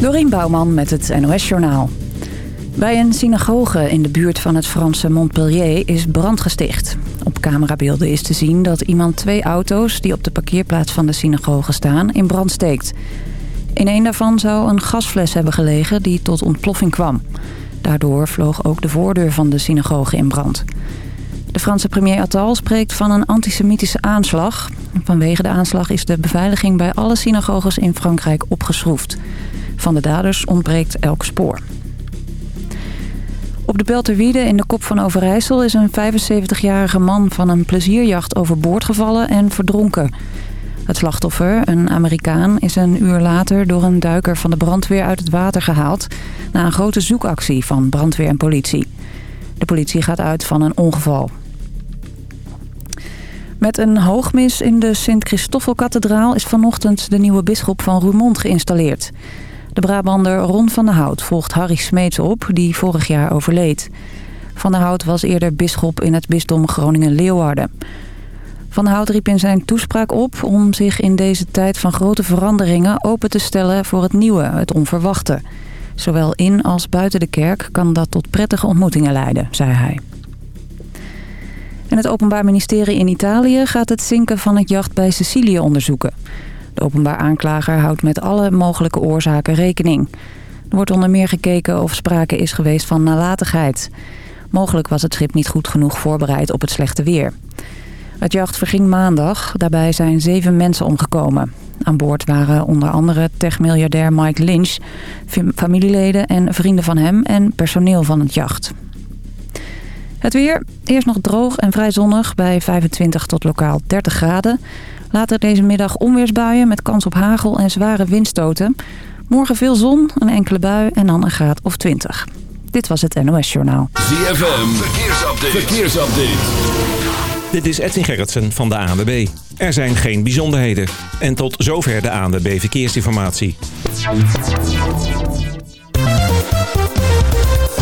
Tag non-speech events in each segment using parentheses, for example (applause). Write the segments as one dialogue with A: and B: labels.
A: Dorien Bouwman met het NOS Journaal. Bij een synagoge in de buurt van het Franse Montpellier is brand gesticht. Op camerabeelden is te zien dat iemand twee auto's... die op de parkeerplaats van de synagoge staan, in brand steekt. In een daarvan zou een gasfles hebben gelegen die tot ontploffing kwam. Daardoor vloog ook de voordeur van de synagoge in brand. De Franse premier Attal spreekt van een antisemitische aanslag. Vanwege de aanslag is de beveiliging bij alle synagoges in Frankrijk opgeschroefd. Van de daders ontbreekt elk spoor. Op de Belterwiede in de kop van Overijssel is een 75-jarige man van een plezierjacht overboord gevallen en verdronken. Het slachtoffer, een Amerikaan, is een uur later door een duiker van de brandweer uit het water gehaald... na een grote zoekactie van brandweer en politie. De politie gaat uit van een ongeval. Met een hoogmis in de Sint-Christoffelkathedraal is vanochtend de nieuwe bisschop van Roermond geïnstalleerd. De Brabander Ron van der Hout volgt Harry Smeets op, die vorig jaar overleed. Van der Hout was eerder bisschop in het bisdom Groningen-Leeuwarden. Van der Hout riep in zijn toespraak op om zich in deze tijd van grote veranderingen open te stellen voor het nieuwe, het onverwachte. Zowel in als buiten de kerk kan dat tot prettige ontmoetingen leiden, zei hij. En het Openbaar Ministerie in Italië gaat het zinken van het jacht bij Sicilië onderzoeken. De openbaar aanklager houdt met alle mogelijke oorzaken rekening. Er wordt onder meer gekeken of sprake is geweest van nalatigheid. Mogelijk was het schip niet goed genoeg voorbereid op het slechte weer. Het jacht verging maandag. Daarbij zijn zeven mensen omgekomen. Aan boord waren onder andere techmiljardair Mike Lynch, familieleden en vrienden van hem en personeel van het jacht. Het weer, eerst nog droog en vrij zonnig bij 25 tot lokaal 30 graden. Later deze middag onweersbuien met kans op hagel en zware windstoten. Morgen veel zon, een enkele bui en dan een graad of 20. Dit was het NOS Journaal.
B: ZFM, verkeersupdate. verkeersupdate.
C: Dit is Edwin Gerritsen van de ANWB. Er zijn geen bijzonderheden. En tot zover de ANWB Verkeersinformatie.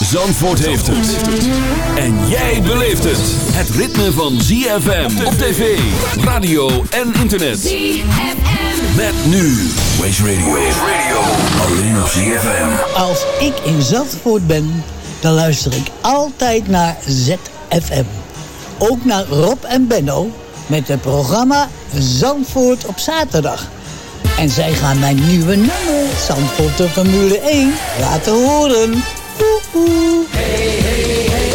B: Zandvoort heeft het. En jij beleeft het. Het ritme van ZFM op tv, radio en internet. ZFM. Met nu Waze Radio. Waze Radio. Alleen op ZFM.
D: Als ik in Zandvoort ben, dan luister ik altijd naar ZFM. Ook naar Rob en Benno met het programma Zandvoort op zaterdag. En zij gaan mijn nieuwe nummer, Zandvoort de Formule 1, laten horen. Hey, hey, hey,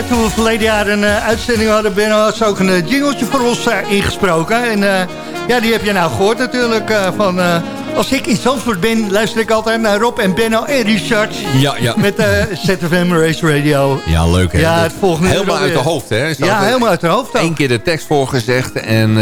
E: hè, toen we verleden jaar een eh, uitzending hadden, Ben had ze ook een uh, jingletje voor ons ingesproken. En ja, die heb je nou gehoord natuurlijk van... als ik in Zandvoort ben, luister ik altijd naar Rob en Benno en Richard.
F: Ja, ja.
E: Met ZFM Race Radio.
F: Ja, leuk hè.
E: Ja, het volgende
F: helemaal uit de hoofd hè.
E: Ja, helemaal uit de hoofd
F: Eén keer de tekst voorgezegd en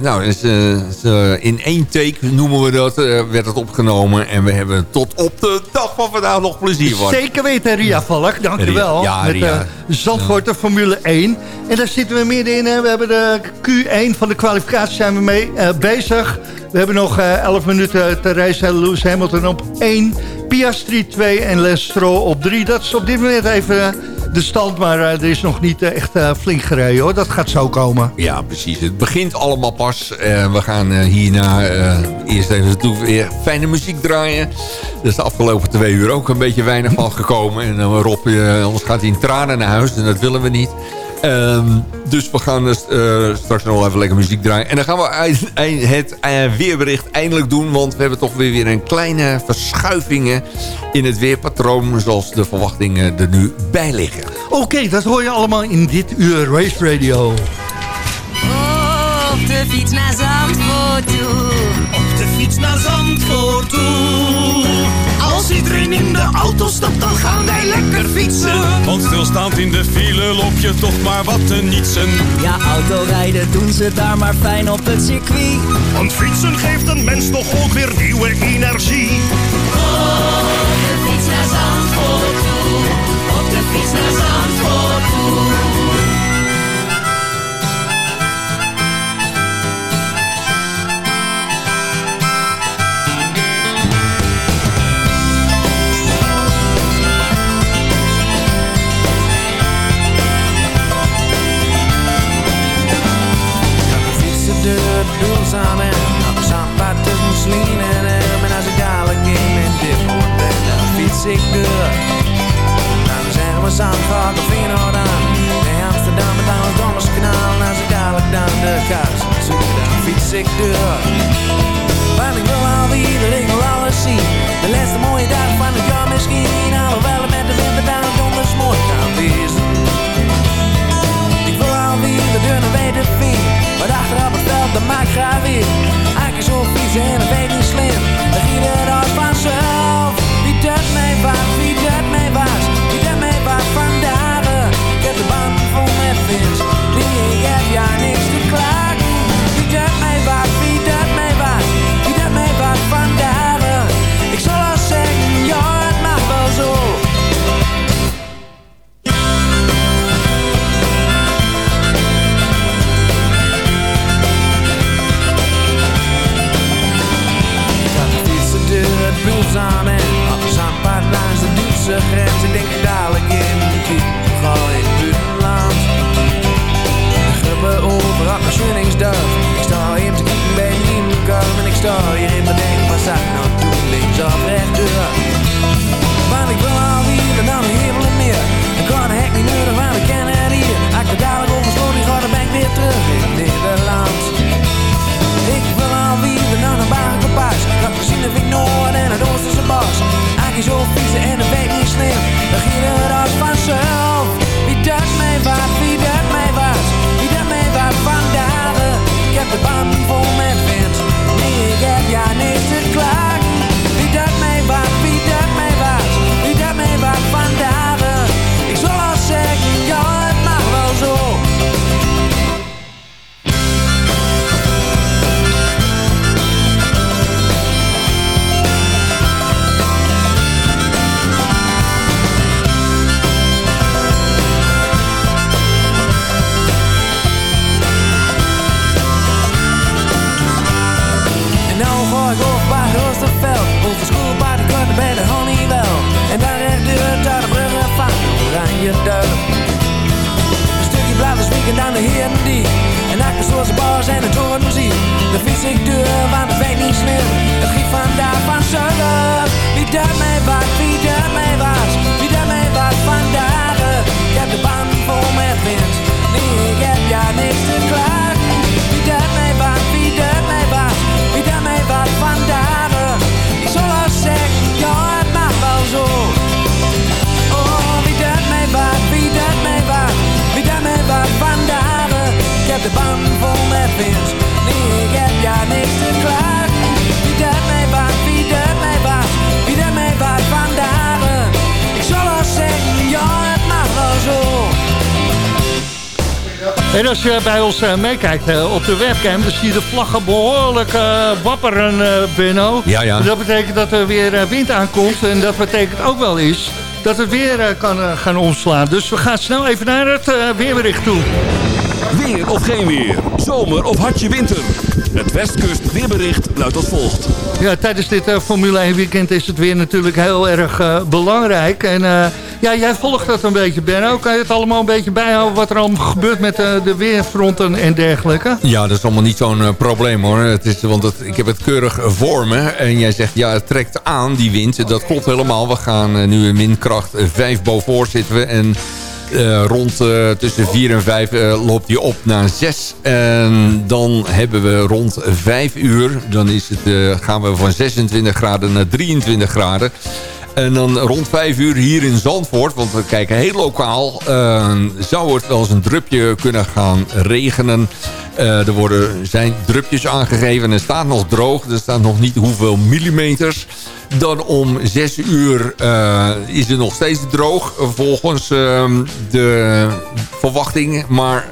F: nou, ze, ze, in één take noemen we dat, werd het opgenomen. En we hebben tot op de dag van vandaag nog plezier van.
E: Zeker weten Ria Valk, dankjewel.
F: Ja,
E: met,
F: Ria.
E: Zandvoort de Formule 1. En daar zitten we middenin. Hè. We hebben de Q1 van de kwalificatie zijn we mee uh, bezig. We hebben nog uh, 11 minuten te racen. Lewis Hamilton op 1. Piastri 2 en Les op 3. Dat is op dit moment even de stand. Maar uh, er is nog niet echt flink gereden hoor. Dat gaat zo komen.
F: Ja, precies. Het begint allemaal pas. we gaan hierna eerst even toe weer fijne muziek draaien. Er is de afgelopen twee uur ook een beetje weinig van gekomen. En Rob, anders gaat hij in tranen naar huis. En dat willen we niet. Um, dus we gaan uh, straks nog even lekker muziek draaien. En dan gaan we het uh, weerbericht eindelijk doen. Want we hebben toch weer, weer een kleine verschuivingen in het weerpatroon. Zoals de verwachtingen er nu bij liggen.
E: Oké, okay, dat hoor je allemaal in dit uur Race Radio.
G: Op de fiets naar Zandvoort toe.
H: Op de fiets naar Zandvoort toe. Als iedereen in de auto stapt, dan gaan wij lekker fietsen.
I: Want stilstaand in de file loop je toch maar wat te nietsen.
G: Ja, autorijden doen ze daar maar fijn op het circuit.
H: Want fietsen geeft een mens toch ook weer nieuwe energie.
G: Op de fiets naar Zandvoort toe. Op de fiets naar Zandvoort toe.
J: Samen een zandpad tussen Slien en hem En als ik dadelijk in mijn dipper ben Dan fiets ik door dan zeggen we Zandvoort of Feyenoord aan. Nee Amsterdam met aan het Dommerskanaal En als ik dadelijk dan de kast zoek Dan fiets ik door Want ik wil alweer, ik wil alles zien. De laatste mooie dag van het jaar misschien. Alhoewel het met de winter dan donders mooi kan wezen Ik wil alweer de deur naar dat maakt graag weer. Eigenlijk zo vies en weet niet slim. Dan giet het als vanzelf Wie dat mij was, wie dat mij was Wie dat mij was vandaag Ik heb de band vol met vins Wie ik heb ja niks En als
E: je bij ons eh, meekijkt eh, op de webcam, dan zie je de vlaggen behoorlijk eh, wapperen, eh, Benno.
F: Ja,
E: dat betekent dat er weer wind aankomt. En dat betekent ook wel eens dat het weer kan gaan omslaan. Dus we gaan snel even naar het weerbericht toe.
B: Weer of geen weer. Zomer of hartje winter. Het Westkust weerbericht luidt als volgt.
E: Ja, tijdens dit eh, Formule 1 weekend is het weer natuurlijk heel erg eh, belangrijk. En eh, ja, jij volgt dat een beetje, Benno. Kan je het allemaal een beetje bijhouden wat er allemaal gebeurt met eh, de weerfronten en dergelijke?
F: Ja, dat is allemaal niet zo'n eh, probleem hoor. Het is, want het, ik heb het keurig voor me. En jij zegt, ja, het trekt aan, die wind. Dat klopt helemaal. We gaan eh, nu in windkracht 5 boven zitten. En rond tussen 4 en 5 eh, loopt die op naar 6. En dan hebben we rond 5 uur, dan is het, gaan we van 26 graden naar 23 graden. En dan rond 5 uur hier in Zandvoort, want we kijken heel lokaal... eh, zou het wel eens een drupje kunnen gaan regenen. Eh, er worden, zijn drupjes aangegeven en het staat nog droog. Er staat nog niet hoeveel millimeters. Dan om 6 uur eh, is het nog steeds droog volgens ehm, de verwachting. Maar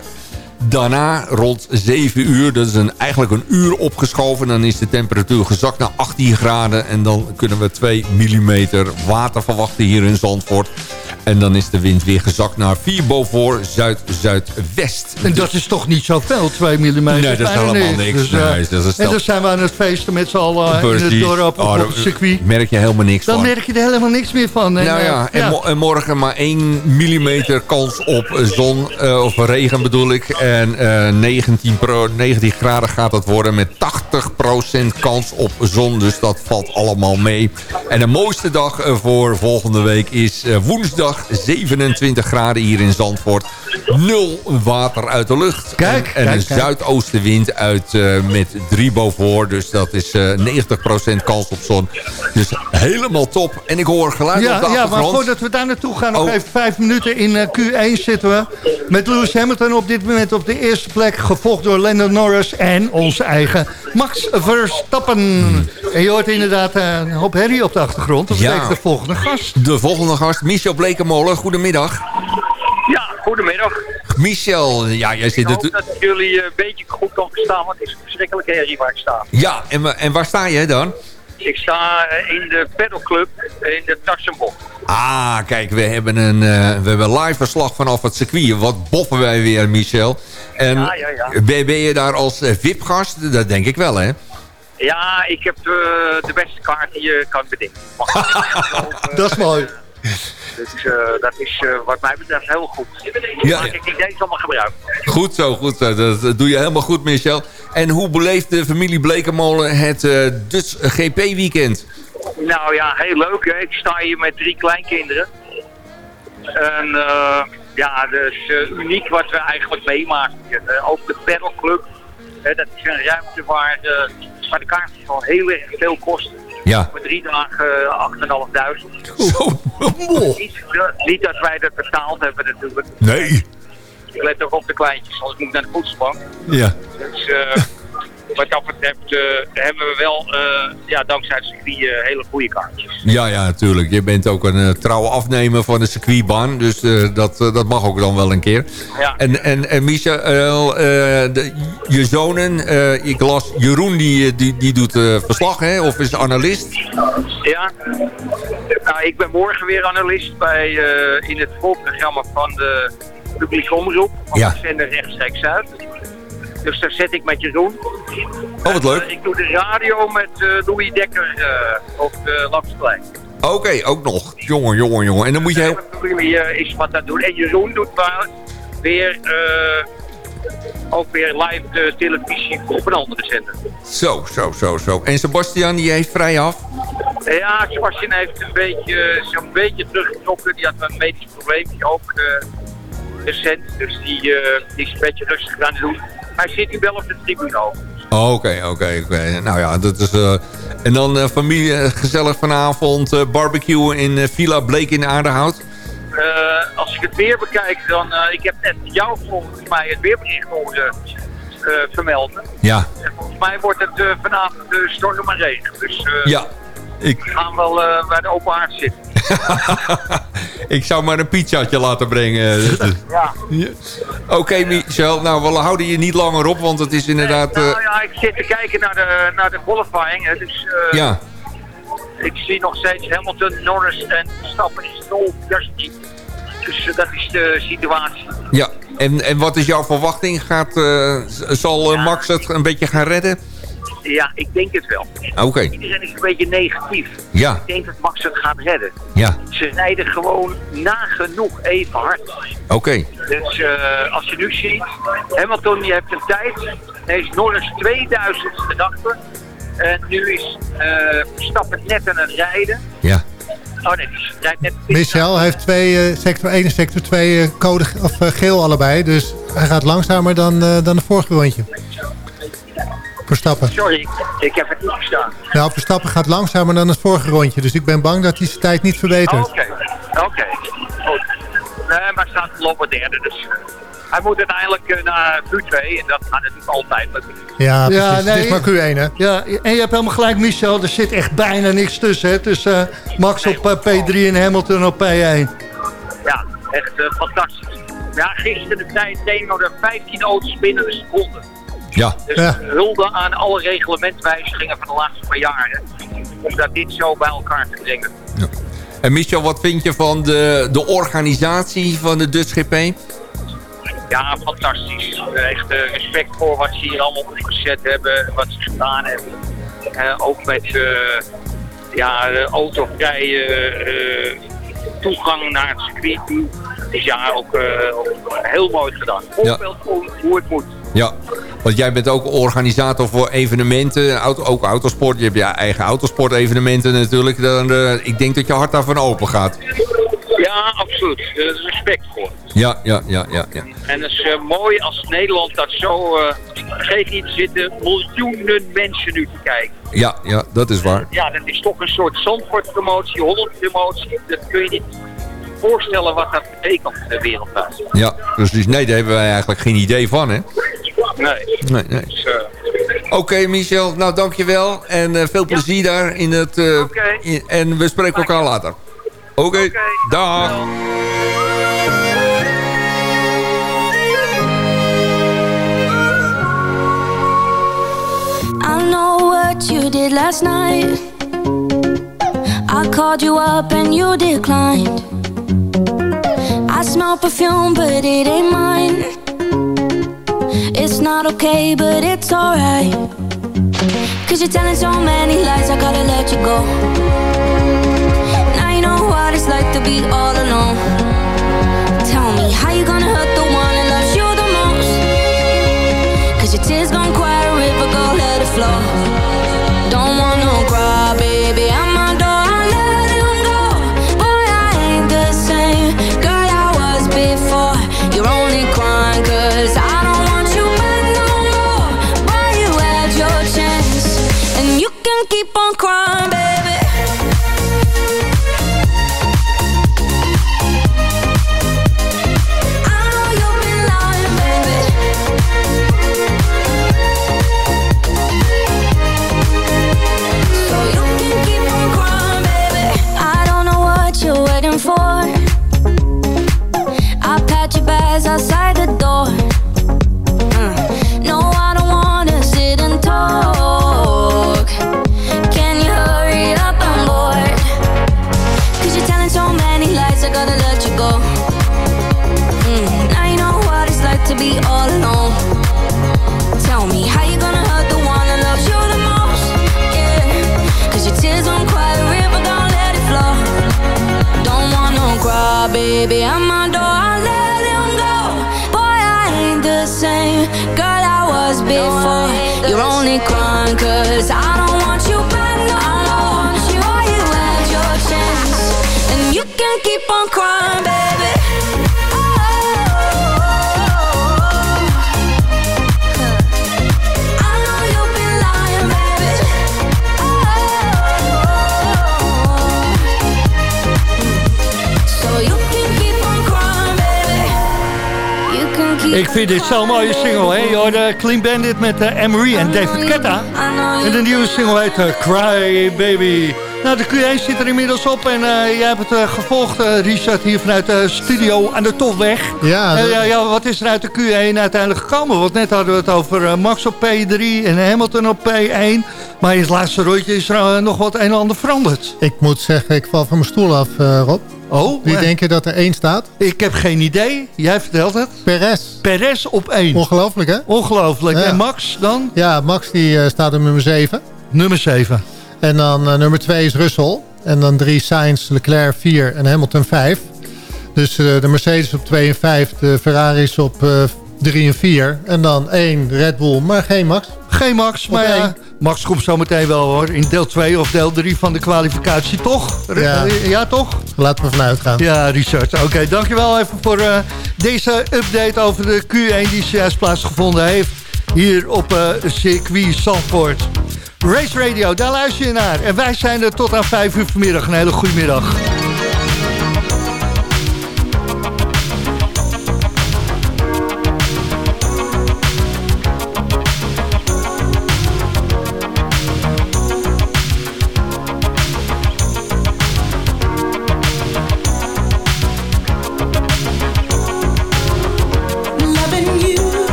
F: daarna rond 7 uur, dat is een, eigenlijk een uur opgeschoven. Dan is de temperatuur gezakt naar 18 graden. En dan kunnen we 2 millimeter water verwachten hier in Zandvoort. En dan is de wind weer gezakt naar 4 boven zuid-zuidwest.
E: En dat is toch niet zoveel, 2 mm?
F: Nee, dat is helemaal niks.
E: eh,
F: Nee, dat is
E: en dan zijn we aan het feesten met z'n allen in het dorp
F: Oh,
E: op
F: daar
E: het circuit.
F: merk je helemaal niks
E: Dan
F: van.
E: merk je er helemaal niks meer van. En,
F: nou
E: eh,
F: ja, en, mo- en morgen maar 1 millimeter kans op zon, eh, of regen bedoel ik. En eh 19, pro, 19 graden gaat het worden met 80% kans op zon. Dus dat valt allemaal mee. En de mooiste dag eh, voor volgende week is eh, woensdag 27 graden hier in Zandvoort. Nul water uit de lucht.
E: Kijk,
F: en, en
E: kijk,
F: een
E: kijk.
F: zuidoostenwind uit eh, met 3 boven. Dus dat is eh 90% kans op zon. Dus helemaal top. En ik hoor geluid op
E: Ja,
F: de
E: ja, maar
F: achtergrond.
E: voordat we daar naartoe gaan, nog
F: Oh.
E: even vijf minuten in eh, Q1 zitten we. Met Lewis Hamilton op dit moment op de eerste plek. Gevolgd door Lando Norris en onze eigen Max Verstappen. En je hoort inderdaad eh, een hoop herrie op de achtergrond. Dat
F: Ja.
E: betekent de volgende gast.
F: De volgende gast, Michel Blekemolen. Goedemiddag.
K: Ja, goedemiddag.
F: Michel, ja, jij
K: Ik
F: zit
K: hoop
F: er...
K: dat ik jullie eh, een beetje goed kan verstaan, want het is een verschrikkelijke herrie waar ik sta.
F: Ja, en, en waar sta je dan?
K: Ik sta eh, in de pedalclub in de Taxenbocht.
F: Ah, kijk, we hebben een eh, we hebben live verslag vanaf het circuit. Wat boffen wij weer, Michel. En
K: Ja, ja, ja.
F: Ben, ben je daar als eh, VIP-gast? Dat denk ik wel, hè?
K: Ja, ik heb de beste kaart die je kan bedenken. (laughs)
E: Dat is mooi.
K: Dus eh, dat is eh, wat mij betreft heel goed.
F: Ja,
K: Maak ik niet eens allemaal gebruik.
F: Goed zo, goed zo. Dat, doe je helemaal goed, Michel. En hoe beleeft de familie Blekemolen het eh Dutch GP-weekend?
K: Nou ja, heel leuk hè. Ik sta hier met drie kleinkinderen. En ja, dat is eh, uniek wat we eigenlijk meemaken. Ook de pedalclub. Dat is een ruimte waar de, waar de kaartjes al heel erg veel kosten.
F: Ja.
K: Voor drie dagen eh, 8.500.
F: Zo,
K: Niet, niet dat wij dat betaald hebben natuurlijk.
F: Nee.
K: Ik let ook op de kleintjes, anders moet ik naar de voedselbank.
F: Ja.
K: Dus eh, wat dat betreft eh, hebben we wel, eh, ja, dankzij het circuit, eh, hele goede kaartjes.
F: Ja, ja, natuurlijk. Je bent ook een trouwe afnemer van de circuitbaan. Dus dat, dat mag ook dan wel een keer.
K: Ja.
F: En, en, en de- je zonen, ik las Jeroen, die, die, die doet verslag, hè? Of is analist.
K: Ja, nou, ik ben morgen weer analist bij, in het voorprogramma van de publieke omroep. Van
F: Ja.
K: de zender rechtstreeks uit. Dus daar zit ik met Jeroen.
F: Oh, wat leuk.
K: Eh, ik doe de radio met eh, Louis Dekker eh, op de Lapsplein.
F: Oké, ook nog. Jongen, jongen, jongen. En dan moet je heel...
K: Is wat het doen. En Jeroen doet wel weer ook weer live de televisie op een andere zender.
F: Zo, zo, zo, zo. En Sebastian, die heeft vrij af?
K: Ja, Sebastian heeft een beetje, zo'n beetje teruggetrokken. Die had een medisch probleempje ook recent. Dus die, eh, die is een beetje rustig aan het doen. Hij zit nu wel op de tribune ook.
F: Oh, Oké, oké, oké. Nou ja, dat is... eh, en dan eh, familie gezellig vanavond uh, barbecue in Villa Bleek in Aardehout.
K: Eh, als ik het weer bekijk, dan... ik heb net jou volgens mij het weerbericht horen vermelden.
F: Ja.
K: En volgens mij wordt het vanavond uh, storm en regen. Dus
F: Ja. Ik,
K: we gaan wel bij de open haard zitten. (laughs)
F: ik zou maar een pizzaatje laten brengen.
K: Ja.
F: Oké, Michel. Nou, we houden je niet langer op, want het is inderdaad... eh,
K: Nou ja, ik zit te kijken naar de, naar de qualifying. Dus eh,
F: ja.
K: ik zie nog steeds Hamilton, Norris en Stappen Nol, Justin. Dus eh, dat is de situatie.
F: Ja, en, en wat is jouw verwachting? Gaat, eh, zal eh, Max het een beetje gaan redden?
K: Ja, ik denk het wel.
F: Oké.
K: Iedereen is een beetje negatief.
F: Ja.
K: Ik denk dat Max het gaat redden.
F: Ja,
K: Ze rijden gewoon nagenoeg even hard.
F: oké.
K: Dus eh, als je nu ziet, Hamilton die heeft een tijd. Hij is Norris 2000 gedachte. En nu is eh Verstappen net aan het rijden.
F: Ja.
K: Oh nee, die rijdt net
L: Michel heeft twee, eh, sector 1 en sector 2 eh, code of, geel allebei. Dus hij gaat langzamer dan, eh, dan de vorige rondje. Verstappen.
K: Sorry, ik, ik heb het niet verstaan.
L: Nou, Verstappen gaat langzamer dan het vorige rondje. Dus ik ben bang dat hij zijn tijd niet verbetert.
K: Oké, oké. Goed. Nee, maar staat voorlopig derde. Dus eh, hij moet uiteindelijk eh, naar Q2. En dat gaat natuurlijk altijd lukken.
L: Ja, precies.
E: Ja,
L: Het
E: nee.
L: is maar Q1, hè?
E: Ja, en je hebt helemaal gelijk, Michel. Er zit echt bijna niks tussen. Hè? Dus eh, Max op eh, P3 en Hamilton op P1.
K: Ja, echt fantastisch. Ja, gisteren de tijd deden er 15 auto's binnen een seconde.
F: Ja.
K: Dus
L: Ja.
K: hulde aan alle reglementwijzigingen van de laatste paar jaren. Om dat dit zo bij elkaar te brengen.
F: En Michel, wat vind je van de, de organisatie van de Dutch GP?
K: Ja, fantastisch. Echt eh, respect voor wat ze hier allemaal opgezet hebben, wat ze gedaan hebben. Eh, ook met eh, ja, autovrije toegang naar het circuit. Dus ja, ook heel mooi gedaan. Voorbeeld voor hoe het moet.
F: Ja, want jij bent ook organisator voor evenementen, auto, ook autosport. Je hebt je eigen autosportevenementen natuurlijk. Dan, eh, ik denk dat je hart daarvan open gaat.
K: Ja, absoluut. Er is respect voor.
F: Ja, ja, ja, ja. ja.
K: En het is eh, mooi als Nederland dat zo... eh vergeet niet, zitten miljoenen mensen nu te kijken.
F: Ja, ja, dat is waar.
K: Ja, dat is toch een soort Zandvoort-promotie, Holland-promotie. Dat kun je niet voorstellen wat dat betekent de wereldwijd.
F: Ja, precies. Nee, daar hebben wij eigenlijk geen idee van, hè?
K: Nee.
F: Nee, nee.
K: Dus, eh,
F: Oké, Michel. Nou, dankjewel. En eh, veel plezier daar in het... eh, in- en we spreken elkaar later. Oké, dag.
M: I know what you did last night. I called you up and you declined. I smell perfume, but it ain't mine. It's not okay, but it's alright. Cause you're telling so many lies, I gotta let you go. Now you know what it's like to be all alone. Tell me, how you gonna hurt the one that loves you the most? Cause your tears gon' quiet a river, go let it flow. Baby. I'm
E: Ik vind dit zo'n mooie single, hè? Je hoorde Clean Bandit met uh, Emery en David Ketta. En de nieuwe single heet eh, Cry Baby. Nou, de Q1 zit er inmiddels op en eh, jij hebt het eh, gevolgd, eh, Richard, hier vanuit de studio aan de Tolweg.
L: Ja,
E: Eh, ja, ja, wat is er uit de Q1 uiteindelijk gekomen? Want net hadden we het over eh, Max op P3 en Hamilton op P1. Maar in het laatste rondje is er eh, nog wat een en ander veranderd.
L: Ik moet zeggen, ik val van mijn stoel af, eh, Rob.
E: Oh,
L: Wie denk je dat er één staat?
E: Ik heb geen idee. Jij vertelt het.
L: Perez.
E: Perez op één.
L: Ongelooflijk, hè?
E: Ongelooflijk.
L: Ja.
E: En Max dan?
L: Ja, Max die eh, staat op nummer 7.
E: Nummer 7.
L: En dan eh, nummer 2 is Russell. En dan 3 Sainz, Leclerc 4 en Hamilton 5. Dus eh, de Mercedes op 2 en 5, de Ferraris op 3 en 4. En dan 1 Red Bull, maar geen Max.
E: Geen Max, maar ja. Max komt zo meteen wel hoor. In deel 2 of deel 3 van de kwalificatie, toch?
L: Ja.
E: ja toch?
L: Laten we vanuit gaan.
E: Ja, Richard. Oké, dankjewel even voor eh, deze update over de Q1 die zojuist plaatsgevonden heeft. Hier op eh circuit Zandvoort. Race Radio, daar luister je naar. En wij zijn er tot aan 5 uur vanmiddag. Een hele goede middag.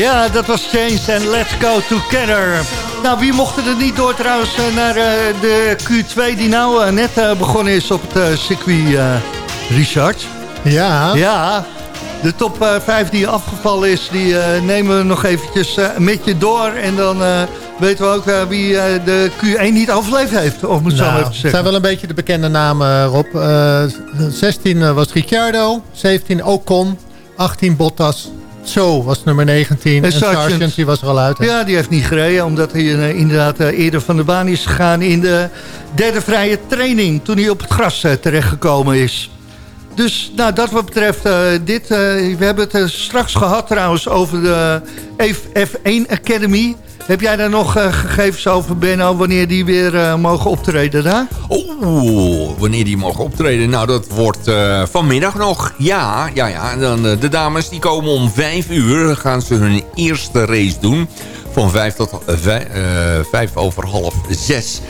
E: Ja, dat was James en Let's Go Together. Nou, wie mocht er niet door trouwens eh, naar eh, de Q2 die nou eh, net begonnen is op het circuit, Richard?
L: Ja.
E: Ja, de top eh, 5 die afgevallen is, die nemen we nog eventjes met je door. En dan weten we ook wie de Q1 niet overleefd heeft, het zo
L: Nou,
E: maar even te
L: het
E: zeggen.
L: zijn wel een beetje de bekende namen, Rob. Eh, 16 was Ricciardo, 17 Ocon, 18 Bottas. Zo was nummer 19. En,
E: Sargent.
L: Sargent, die was er al uit. hè?
E: Ja, die heeft niet gereden, omdat hij eh, inderdaad eh, eerder van de baan is gegaan in de derde vrije training, toen hij op het gras eh, terechtgekomen is. Dus nou, dat wat betreft eh, dit, we hebben het straks gehad trouwens over de F1 Academy. Heb jij daar nog eh, gegevens over, Benno, wanneer die weer eh, mogen optreden daar?
F: Oeh, wanneer die mogen optreden? Nou, dat wordt eh, vanmiddag nog. Ja, ja, ja. Dan, de dames die komen om vijf uur. Gaan ze hun eerste race doen. Van vijf tot vijf over half zes.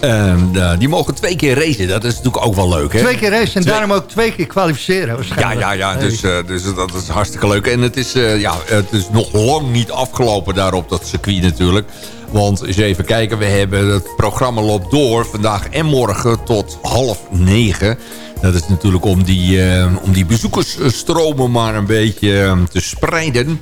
F: En, eh, die mogen twee keer racen. Dat is natuurlijk ook wel leuk, hè?
E: Twee keer race en
F: Twee-
E: daarom ook twee keer kwalificeren
F: Ja,
E: waarschijnlijk.
F: ja, ja.
E: Hey.
F: Dus, eh, dus dat is hartstikke leuk. En het is, eh, ja, het is nog lang niet afgelopen daar op dat circuit natuurlijk. Want eens even kijken, we hebben het programma loopt door vandaag en morgen tot half negen. Dat is natuurlijk om die, eh, om die bezoekersstromen maar een beetje eh, te spreiden.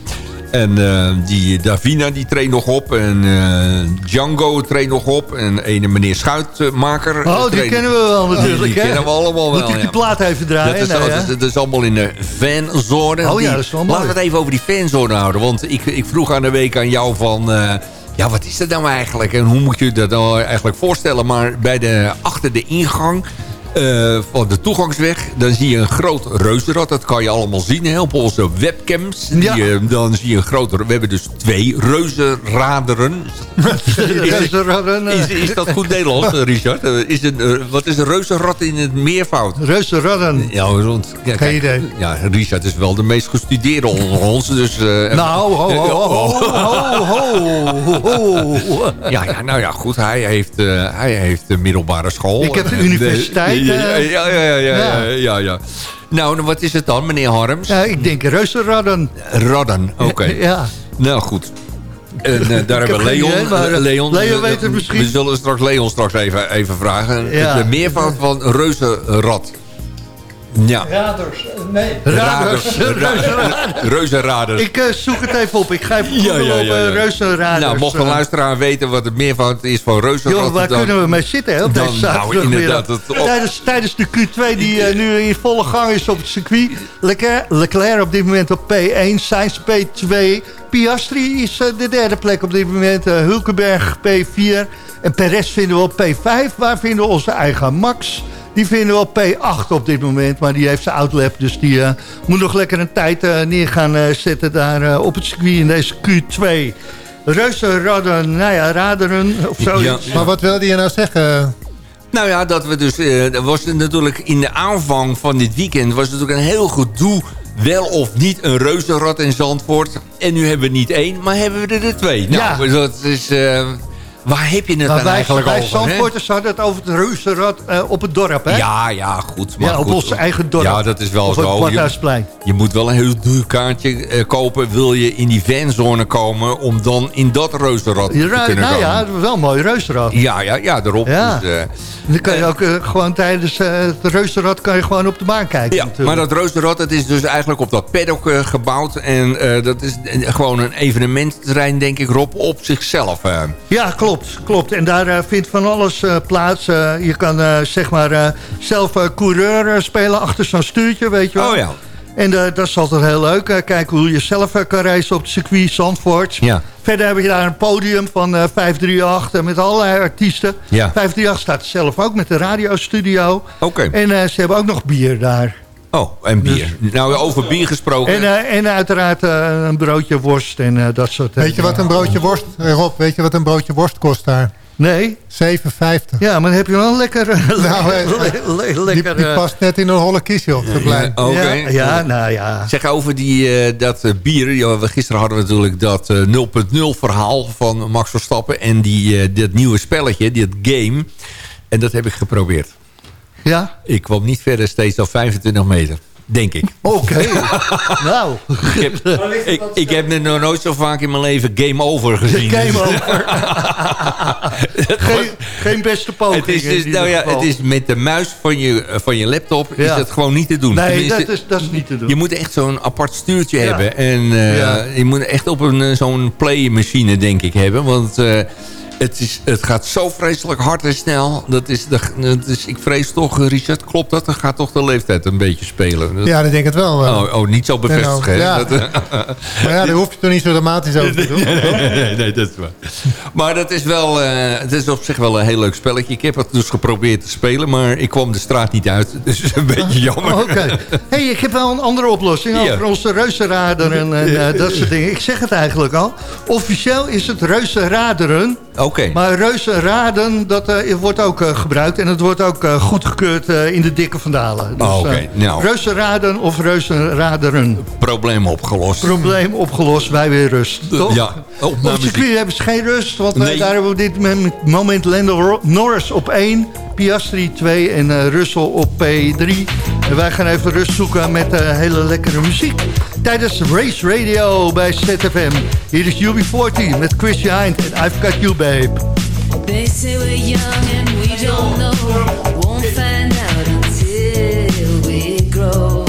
F: En eh, die Davina die treedt nog op. En eh, Django treedt nog op. En ene meneer Schuitmaker.
E: Oh, die
F: treedt-
E: kennen we wel natuurlijk,
F: Die, die kennen we allemaal wel,
E: Moet ik die
F: ja.
E: plaat even draaien?
F: Dat is,
E: Nee,
F: dat, is, dat is allemaal in de fanzone.
E: Oh ja,
F: Die-
E: dat is wel
F: Laten we het even over die fanzone houden. Want ik, ik vroeg aan de week aan jou van... eh, ja, wat is dat nou eigenlijk? En hoe moet je dat nou eigenlijk voorstellen? Maar bij de, achter de ingang eh, van de toegangsweg... dan zie je een groot reuzenrad. Dat kan je allemaal zien hè, op onze webcams.
E: Ja.
F: Die, eh, dan zie je een grote... We hebben dus twee reuzenraderen. (laughs)
E: Reuzenradden, eh.
F: Is, is dat goed Nederlands, Richard? Is eh, wat is een reuzenrad in het meervoud?
E: Reuzenradden.
F: Ja, rond. Ja,
E: Geen idee.
F: Ja, Richard is wel de meest gestudeerde onder ons. Dus,
E: Nou, ho, ho, ho, ho, ho.
F: Ja, ja, nou ja, goed. Hij heeft, hij heeft de middelbare school.
E: Ik heb de universiteit,
F: Ja,
E: eh.
F: ja, ja, ja, ja,
E: Ja.
F: ja. Nou, wat is het dan, meneer Harms?
E: Ja, ik denk reuzenradden.
F: Radden, oké. (laughs)
E: Ja.
F: Nou, goed. En eh, (laughs) daar hebben we Leon.
E: idee, maar, eh,
F: Leon,
E: Leon weet het misschien.
F: We zullen straks Leon straks even, even vragen.
E: Ja.
F: De meervoud van reuzenrad. Ja.
E: Raders. Nee.
F: Raders. Reuzenraders.
E: Ik eh, zoek het even op. Ik ga even
F: Ja,
E: googlen
F: ja,
E: op
F: ja,
E: eh,
F: ja.
E: reuzenraders.
F: Nou, mocht een
E: Eh,
F: luisteraar weten wat het meervoud is van reuzenrad...
E: Joh, waar
F: dan-
E: kunnen we mee zitten hè, op
F: dan-
E: deze
F: nou,
E: zaterdagmiddag?
F: inderdaad, het- op-
E: tijdens, tijdens de Q2 die eh, nu in volle gang is op het circuit. Leclerc, Leclerc op dit moment op P1, Sainz P2. Piastri is eh, de derde plek op dit moment. eh, Hulkenberg P4. En Perez vinden we op P5. Waar vinden we onze eigen Max? Die vinden we op P8 op dit moment. Maar die heeft zijn outlap. Dus die eh, moet nog lekker een tijd eh, neer gaan eh, zetten daar eh, op het circuit in deze Q2. Reuzenradden, nou ja, raderen of zo.
F: Ja.
L: Maar wat wilde je nou zeggen?
F: Nou ja, dat we dus... eh, er was natuurlijk in de aanvang van dit weekend... was natuurlijk een heel gedoe... wel of niet een reuzenrad in Zandvoort. En nu hebben we niet één, maar hebben we er twee. Nou,
E: Ja.
F: dat is... eh, waar heb je het
E: Maar
F: dan
E: wij,
F: eigenlijk
E: wij
F: over?
E: Zandvoorters hadden het over het reuzenrad eh, op het dorp, hè?
F: Ja, ja, goed. Maar
E: Ja, op
F: goed.
E: ons eigen dorp.
F: Ja, dat is wel zo. Je, je moet wel een heel duur kaartje eh, kopen... wil je in die fanzone komen... om dan in dat reuzenrad te kunnen
E: nou
F: komen.
E: ja, wel een mooi reuzenrad.
F: Ja, ja, ja, daarop.
E: Ja.
F: Dus, eh,
E: Dan kan je ook gewoon tijdens het reuzenrad kan je gewoon op de baan kijken.
F: ja,
E: natuurlijk.
F: maar dat reuzenrad dat is dus eigenlijk op dat paddock gebouwd. En dat is gewoon een evenementterrein, denk ik, Rob, op zichzelf.
E: Ja, klopt, klopt. En daar eh, vindt van alles eh, plaats. Eh, je kan zeg maar zelf coureur spelen achter zo'n stuurtje, weet je wel.
F: Oh ja.
E: En dat is altijd heel leuk. eh, kijken hoe je zelf kan reizen op het circuit Zandvoort.
F: Ja.
E: Verder heb je daar een podium van eh 538 eh, met allerlei artiesten.
F: Ja.
E: 538 staat zelf ook met de radiostudio.
F: Oké.
E: En ze hebben ook nog bier daar.
F: Oh, en bier. Nou, over bier gesproken.
E: En, eh, en uiteraard eh, een broodje worst en eh, dat soort
L: Weet je wat een broodje worst... Rob, weet je wat een broodje worst kost daar?
E: Nee?
L: 7,50.
E: Ja, maar dan heb je wel een lekker... (laughs)
L: Nou, (laughs)
E: le- le-
L: Die,
E: lekker
L: die past net in een holle kiesje op de plein.
F: Ja, Oké.
E: ja, ja, nou ja.
F: Zeg over die, eh, dat bier. Ja, we- gisteren hadden we natuurlijk dat eh, 0.0 verhaal van Max Verstappen. En die, eh, dit nieuwe spelletje, dit game. En dat heb ik geprobeerd.
E: Ja?
F: Ik kwam niet verder steeds dan 25 meter. Denk ik. (laughs)
E: Oké. nou.
F: Ik heb, (laughs) ik, ik heb het nog nooit zo vaak in mijn leven Game Over gezien.
E: Game over. (laughs) geen, geen beste poging.
F: Het is, dus, nou ja, het is met de muis van je, van je laptop is dat gewoon niet te doen.
E: Nee, dat is, dat is niet te doen.
F: Je moet echt zo'n apart stuurtje
E: Ja.
F: hebben. En eh, je moet echt op een eh, zo'n playmachine denk ik hebben. Want eh, het, is, het gaat zo vreselijk hard en snel. Dat is, dat is, ik vrees toch, Richard, klopt dat? Dan gaat toch de leeftijd een beetje spelen. Dat-
L: Ja, dat denk ik het wel. eh.
F: Oh, oh, niet zo bevestigen. hè?
L: Ja.
F: Dat, (laughs)
L: Maar ja, daar hoef je toch niet zo dramatisch over te doen.
F: nee, nee, dat is waar. Maar dat is wel, eh, het is op zich wel een heel leuk spelletje. Ik heb het dus geprobeerd te spelen, maar ik kwam de straat niet uit. (laughs) Dus een beetje jammer.
E: Oké. hey, ik heb wel een andere oplossing
F: Ja.
E: over onze reuzenraderen en eh, dat soort dingen. Ik zeg het eigenlijk al. Officieel is het reuzenraderen.
F: Oké.
E: Maar reuzenraden, dat eh, wordt ook eh, gebruikt. En het wordt ook eh, goedgekeurd in de dikke vandalen. Dus,
F: Oh, oké.
E: eh,
F: Nou.
E: Reuzenraden of reuzenraderen.
F: Probleem opgelost.
E: Probleem opgelost, wij weer rust. Toch?
F: Ja, op
E: Op het
F: muziek.
E: circuit hebben ze geen rust, want
F: Nee.
E: daar hebben we op dit moment- Lando Norris op 1, Piastri 2 en Russell op P3. En wij gaan even rust zoeken met hele lekkere muziek. Tijdens Race Radio bij ZFM. Hier is UB40 met Chris Hind en I've Got You Babe.
N: They say we're young and we don't know. Won't find out until we grow.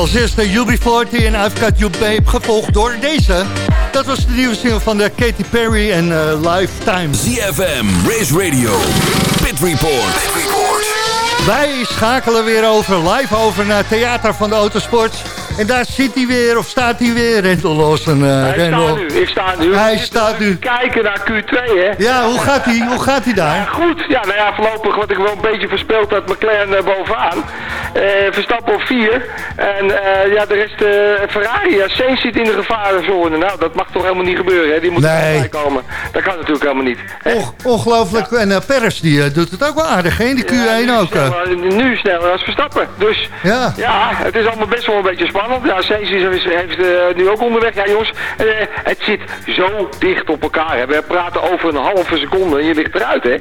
E: Als eerste UB40 en I've Got You Babe, gevolgd door deze. Dat was de nieuwe single van de Katy Perry en uh, Lifetime.
B: ZFM, Race Radio, Pit Report.
E: Wij schakelen weer over, live over naar Theater van de Autosport. En daar zit hij weer, of staat hij weer, Rendel Lawson. Uh,
O: Hij
E: Rendel.
O: staat nu, ik sta nu.
E: Hij staat nu.
O: Kijken naar Q2, hè.
E: Ja, hoe gaat hij, hoe gaat hij daar?
O: Ja, goed. Ja, nou ja, voorlopig wat ik wel een beetje voorspeld had, McLaren eh, bovenaan. Eh, Verstappen op 4. En eh, ja, de rest, eh, Ferrari, ja, Sainz zit in de gevarenzone. Nou, dat mag toch helemaal niet gebeuren, hè. Die moet
E: Nee.
O: erbij komen. Dat kan natuurlijk helemaal niet.
E: Och, ongelooflijk. En Perez die doet het ook wel aardig, hè? Die Q1 ook.
O: Sneller- nu sneller als Verstappen. Dus
E: Ja.
O: ja, het is allemaal best wel een beetje spannend. Ja, Sainz is, heeft nu ook onderweg. Ja jongens, het zit zo dicht op elkaar. Hè. We praten over een halve seconde en je ligt eruit, hè.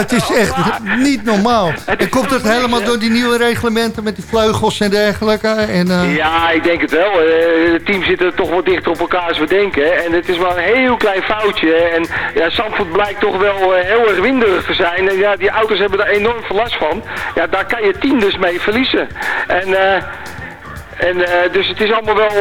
E: Het is (laughs) echt niet normaal. En komt het helemaal door die nieuwe reglementen met die vleugels en dergelijke? En, eh,
O: Ja, ik denk het wel. Eh, het team zit er toch wat dichter op elkaar als we denken. En het is maar een heel klein foutje. En ja, Zandvoort blijkt toch wel eh, heel erg winderig te zijn. En ja, die auto's hebben daar enorm veel last van. Ja, daar kan je team dus mee verliezen. En... en dus het is allemaal wel,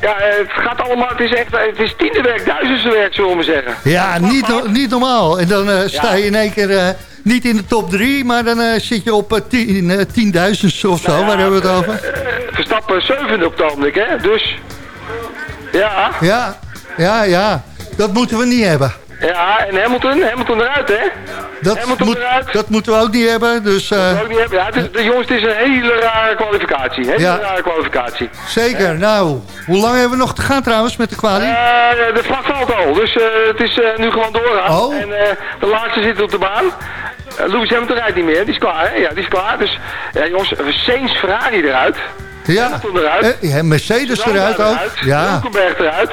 O: ja, het gaat allemaal, het is echt, het is tiende werk, duizendste werk, zullen we maar zeggen.
E: Ja, niet, no- niet normaal. En dan sta je in één keer niet in de top 3, maar dan eh, zit je op eh, tien, eh, tienduizendste of zo.
O: Nou ja,
E: Waar hebben we het over?
O: Verstappen zevende op het ogenblik, hè, dus, ja.
E: Ja, ja, ja. Dat moeten we niet hebben.
O: Ja, en Hamilton, Hamilton eruit, hè?
E: Dat,
O: Hamilton
E: moet,
O: eruit.
E: dat moeten we ook niet hebben. Dus
O: Dat ook niet hebben. Ja, het is, de jongens, het is een hele rare kwalificatie. Hele
E: Ja.
O: rare kwalificatie.
E: zeker. Nou, hoe lang hebben we nog te gaan trouwens met de kwalie?
O: De vlag valt al, dus het is nu gewoon doorgaan.
E: Oh.
O: En de laatste zit op de baan. Eh, Lewis Hamilton rijdt niet meer, die is klaar, hè? Ja, die is klaar. Dus, ja, jongens, Sainz Ferrari eruit.
E: Ja,
O: eruit.
E: Eh, Mercedes eruit ook. Ja,
O: Hulkenberg eruit.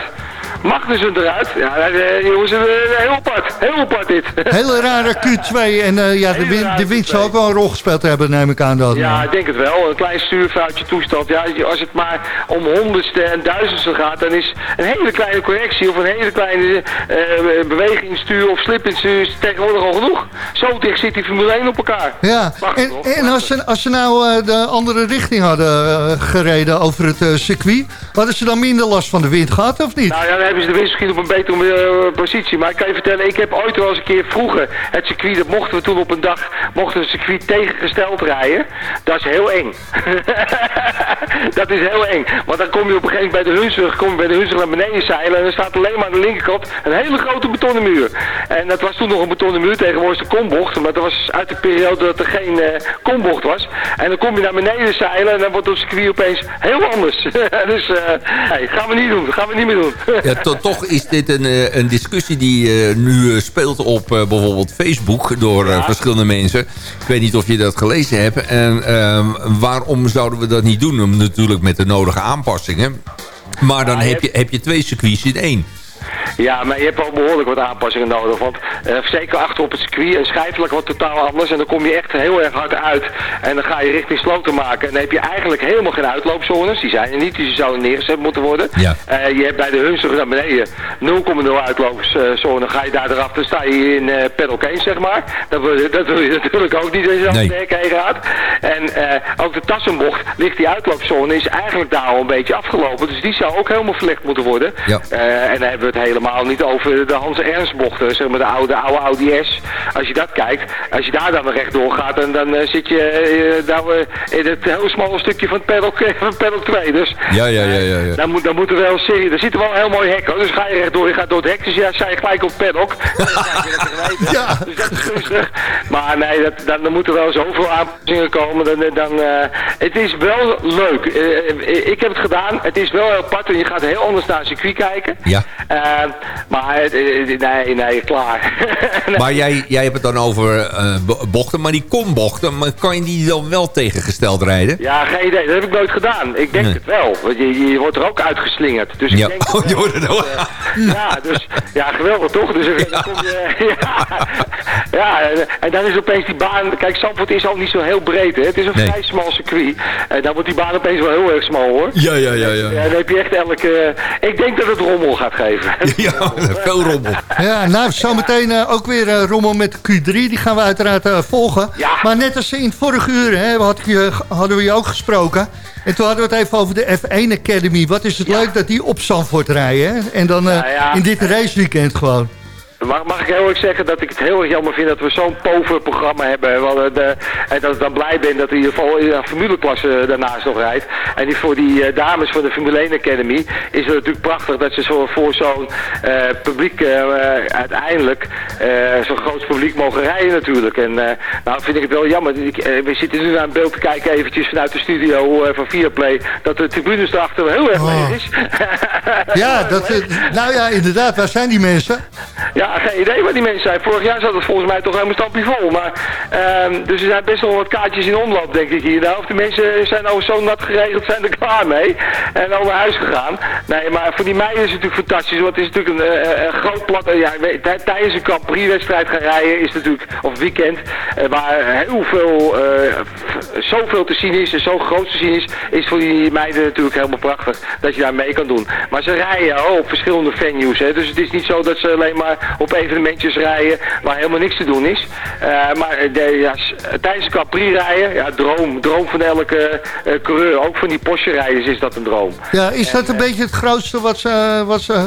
O: Magnussen eruit. Ja, eh, jongens, eh, heel apart. Heel apart dit. (laughs)
E: hele rare Q2. En eh, ja, de, win, de wind
O: Q2.
E: zal ook wel een rol gespeeld hebben, neem ik aan. Dan.
O: Ja, ik denk het wel. Een klein stuurfoutje toestand. Ja, als het maar om honderdste en duizendste gaat, dan is een hele kleine correctie of een hele kleine eh, beweging in stuur of slip in stuur tegenwoordig al genoeg. Zo dicht zit die Formule 1 op elkaar.
E: Ja, en, en als, ze, als ze nou eh, de andere richting hadden eh, gereden over het eh, circuit, hadden ze dan minder last van de wind gehad of niet?
O: Nou ja, ze de winst misschien op een betere eh, positie. Maar ik kan je vertellen, ik heb ooit wel eens een keer vroeger het circuit, dat mochten we toen op een dag, mochten we het circuit tegengesteld rijden. Dat is heel eng. (laughs) dat is heel eng. Want dan kom je op een gegeven moment bij de Hunsrug, kom bij de Hunsrug naar beneden zeilen en dan staat alleen maar aan de linkerkant een hele grote betonnen muur. En dat was toen nog een betonnen muur, tegenwoordig is de kombocht, maar dat was uit de periode dat er geen eh, kombocht was. En dan kom je naar beneden zeilen en dan wordt het circuit opeens heel anders. (laughs) dus eh nee, gaan we niet doen, gaan we niet meer doen.
F: To- toch is dit een, eh, een discussie die eh, nu eh, speelt op bijvoorbeeld Facebook door verschillende mensen. Ik weet niet of je dat gelezen hebt. En ehm, waarom zouden we dat niet doen? Natuurlijk met de nodige aanpassingen. Maar dan heb je, heb je twee circuits in één.
O: Ja, maar je hebt wel behoorlijk wat aanpassingen nodig. Want eh, zeker achter op het circuit, en schijfelijk wordt totaal anders. En dan kom je echt heel erg hard uit. En dan ga je richting sloten maken. En dan heb je eigenlijk helemaal geen uitloopzones. Die zijn er niet, die zouden neergezet moeten worden.
F: Ja.
O: Eh, je hebt bij de Hunsrug naar beneden 0,0 uitloopzone. Ga je daar eraf, dan sta je in eh paddock 1, zeg maar. Dat wil, je- dat wil je (laughs) natuurlijk ook niet als je
F: Nee.
O: En eh, ook de tassenbocht ligt die uitloopzone is eigenlijk daar al een beetje afgelopen. Dus die zou ook helemaal verlegd moeten worden.
F: Ja.
O: Eh, en dan hebben we het helemaal niet over de Hans Ernst bochten, zeg maar de oude, oude Audi S. Als je dat kijkt, als je daar dan rechtdoor gaat, dan, dan eh, zit je daar, eh, in het heel smalle stukje van paddock, van paddock 2. Dus
F: Ja, ja, ja, ja. ja.
O: dan, moet, dan moet er wel serie, er zit wel een heel mooi hek hoor. Dus ga je rechtdoor, je gaat door het hek, dus ja, je gelijk op paddock. (laughs)
E: Ja.
O: Dus dat is gunstig. Maar nee, dat, dan, dan moeten er wel zoveel aanpassingen komen. Dan, dan, het is wel leuk. Ik heb het gedaan. Het is wel heel apart. En je gaat heel anders naar een circuit kijken.
F: Ja.
O: Maar eh, nee, nee, klaar. (laughs)
F: Maar jij, jij hebt het dan over eh, bo- bochten, maar die kombochten, maar kan je die dan wel tegengesteld rijden?
O: Ja, geen idee. Dat heb ik nooit gedaan. Ik denk
F: Nee.
O: het wel. Want je, je wordt er ook uitgeslingerd. Dus ik
F: Ja.
O: denk (laughs)
F: Oh,
O: het
F: je
O: wel.
F: wordt er ook-
O: Eh, ja, dus ja, geweldig toch? Dus (laughs) eh, dan kom je, ja, ja, en- en dan is opeens die baan. Kijk, Zandvoort is al niet zo heel breed. Hè? Het is een
F: Nee.
O: vrij smal circuit. En dan wordt die baan opeens wel heel erg smal hoor.
F: Ja, ja, ja, ja.
O: Ja, dan heb je echt elke. ik denk dat het rommel gaat geven.
F: Ja, veel rommel.
E: Ja, nou, zometeen eh, ook weer eh, rommel met de Q3. Die gaan we uiteraard eh, volgen. Maar net als in het vorige uur hè, had je, hadden we je ook gesproken. En toen hadden we het even over de F1 Academy. Wat is het leuk dat die op Zandvoort rijden. Hè? En dan eh,
O: Ja, ja.
E: in dit raceweekend gewoon.
O: Mag, mag ik heel erg zeggen dat ik het heel erg jammer vind dat we zo'n pover programma hebben. Want, eh, de, en dat ik dan blij ben dat in ieder geval in een formuleklasse daarnaast nog rijdt. En die, voor die eh, dames van de Formule 1 Academy is het natuurlijk prachtig dat ze zo, voor zo'n eh, publiek eh, eh, uiteindelijk eh, zo'n groot publiek mogen rijden natuurlijk. En eh, nou vind ik het wel jammer. Ik, eh, we zitten nu naar een beeld te kijken eventjes vanuit de studio eh, van Viaplay. Dat de tribunes erachter heel erg leeg is. (laughs)
E: Ja, dat, eh, nou ja, inderdaad. Waar zijn die mensen?
O: Ja, geen idee waar die mensen zijn. Vorig jaar zat het volgens mij toch helemaal stampje vol. Maar, ehm, dus er zijn best wel wat kaartjes in omloop, denk ik hier. De helft van de mensen zijn al zo nat geregeld, zijn er klaar mee. En al naar huis gegaan. Nee, maar voor die meiden is het natuurlijk fantastisch. Want het is natuurlijk een, eh, een groot plat... eh, ja, tijdens een Grand Prix-wedstrijd gaan rijden is natuurlijk... Of weekend, eh, waar heel veel... zoveel te zien is en zo groot te zien is... is voor die meiden natuurlijk helemaal prachtig. Dat je daar mee kan doen. Maar ze rijden op verschillende venues. Hè. Dus het is niet zo dat ze alleen maar op evenementjes rijden waar helemaal niks te doen is. Eh, maar de, ja, s- tijdens Grand Prix rijden, ja, droom. Droom van elke eh, coureur. Ook van die Porsche-rijders is dat een droom.
E: Ja, is dat een beetje het grootste wat ze, wat ze eh,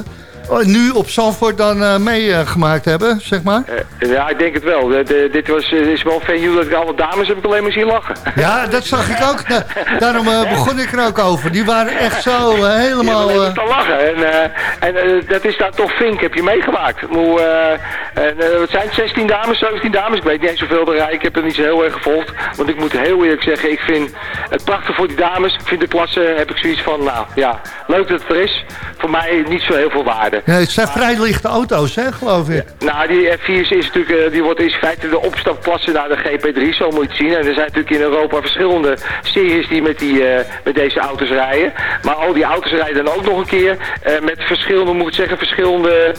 E: nu op Zandvoort dan eh, meegemaakt hebben, zeg maar?
O: Eh, ja, ik denk het wel. De, de- dit was, eh, is wel venue dat ik alle dames heb ik alleen maar zien lachen. (laughs)
E: Ja, dat zag ik ook. Nou, daarom eh, begon ik er ook over. Die waren echt zo eh, helemaal...
O: Ja,
E: eh,
O: te lachen. En, eh, en eh, dat is daar toch Fink, heb je meegemaakt. Hoe, eh, en, eh, wat zijn het, 16 dames, 17 dames? Ik weet niet eens zoveel erbij. Ik heb het niet zo heel erg gevolgd. Want ik moet heel eerlijk zeggen, ik vind het prachtig voor die dames. Ik vind de klasse, heb ik zoiets van, nou ja, leuk dat het er is. Voor mij niet zo heel veel waarde.
E: Ja, het zijn vrij lichte auto's, hè, geloof ik.
O: Nou, die F4 is natuurlijk, eh, die wordt in feite de opstapklasse naar de GP3, zo moet je het zien. En er zijn natuurlijk in Europa verschillende series die met, die, eh, met deze auto's rijden. Maar al die auto's rijden dan ook nog een keer eh, met verschillende, moet ik zeggen, verschillende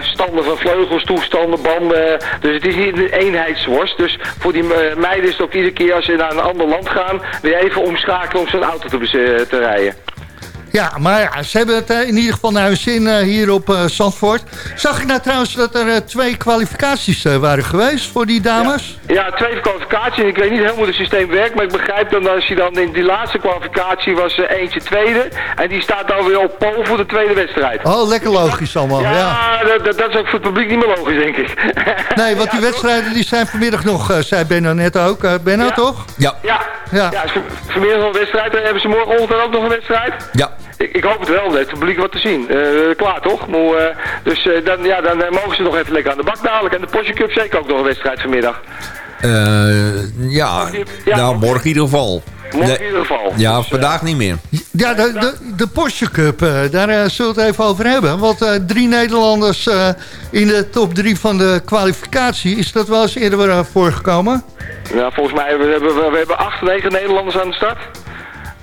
O: standen van vleugels, toestanden, banden. Dus het is niet een eenheidsworst. Dus voor die meiden is het ook iedere keer als ze naar een ander land gaan, weer even omschakelen om zo'n auto te, te rijden.
E: Ja, maar ja, ze hebben het eh, in ieder geval naar hun zin eh, hier op eh, Zandvoort. Zag ik nou trouwens dat er twee kwalificaties eh, waren geweest voor die dames?
O: Ja, twee kwalificaties. Ik weet niet helemaal hoe het systeem werkt, maar ik begrijp dan dat als je dan in die laatste kwalificatie was eentje tweede. En die staat dan weer op pol voor de tweede wedstrijd.
E: Oh, lekker logisch allemaal, ja.
O: Ja, dat, dat, dat is ook voor het publiek niet meer logisch, denk ik. (laughs)
E: Nee, want die wedstrijden die zijn vanmiddag nog, eh, zei Benno net ook. Eh, Benno, toch?
F: Ja.
O: Ja,
E: Ja.
O: vanmiddag nog een wedstrijd. Dan hebben ze morgenochtend ook nog een wedstrijd.
F: Ja.
O: Ik, ik hoop het wel, het publiek wat te zien. Eh, klaar toch? Maar, eh, dus eh, dan, ja, dan mogen ze nog even lekker aan de bak dadelijk. En de Porsche Cup zeker ook nog een wedstrijd vanmiddag.
F: Eh, ja, nou, morgen in ieder geval.
O: Morgen
F: Nee.
O: in ieder geval.
F: Ja,
O: Dus,
F: vandaag niet meer.
E: Ja, de, de, de Porsche Cup, eh, daar zullen we het even over hebben. Want eh, drie Nederlanders eh, in de top drie van de kwalificatie. Is dat wel eens eerder voorgekomen?
O: Ja, volgens mij we hebben we, we hebben acht, negen Nederlanders aan de start.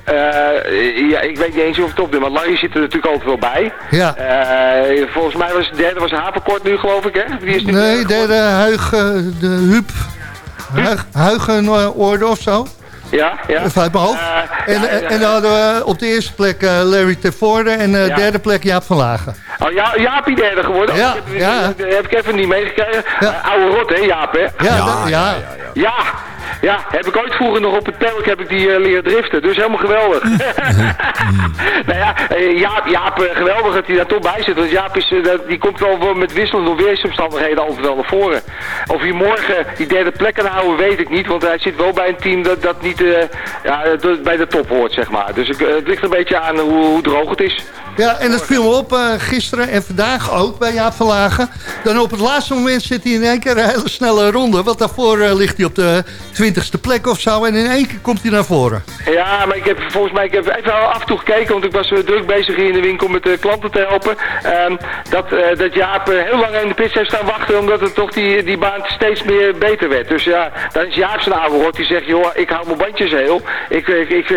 O: Eh, ja, ik weet niet eens of het op maar Larry zit er natuurlijk altijd wel bij.
E: Ja.
O: Eh, volgens mij was de derde was Haverkort nu, geloof ik, hè? Die is nu
E: Nee, derde Huig, eh, de Huub. Huig, Huigenoorde of zo.
O: Ja, ja.
E: Even uit mijn hoofd.
O: Eh,
E: en,
O: ja,
E: en,
O: ja.
E: en dan hadden we op de eerste plek eh, Larry Tevoorde en eh
O: Ja.
E: derde plek Jaap van Lagen.
O: Oh, ja, Jaapie derde geworden?
E: Ja,
O: Oh, ik heb,
E: ja.
O: Heb ik even niet meegekregen. Eh, oude rot, hè, Jaap, hè?
E: Ja, ja.
O: Ja, ja, heb ik ooit vroeger nog op het telk heb ik die eh, leren driften. Dus helemaal geweldig. (laughs) nou ja, eh, Jaap, Jaap eh, geweldig dat hij daar toch bij zit. Want Jaap is, die komt wel met wisselende weersomstandigheden altijd wel naar voren. Of hij morgen die derde plek kan houden, weet ik niet. Want hij zit wel bij een team dat, dat niet ja, dat bij de top hoort, zeg maar. Dus ik, het ligt een beetje aan hoe, hoe droog het is.
E: Ja, en dat viel me op eh, gisteren en vandaag ook bij Jaap van Lagen. Dan op het laatste moment zit hij in één keer een hele snelle ronde. Want daarvoor eh, ligt hij op de twintigste plek of zo. En in één keer komt hij naar voren.
O: Ja, maar ik heb volgens mij ik heb even af en toe gekeken, want ik was eh, druk bezig hier in de winkel met klanten te helpen. Ehm, dat, dat Jaap heel lang in de pits heeft staan wachten, omdat het toch die, die baan steeds meer beter werd. Dus ja, dan is Jaap zijn rot die zegt, joh, ik hou mijn bandjes heel. Ik, ik, ik,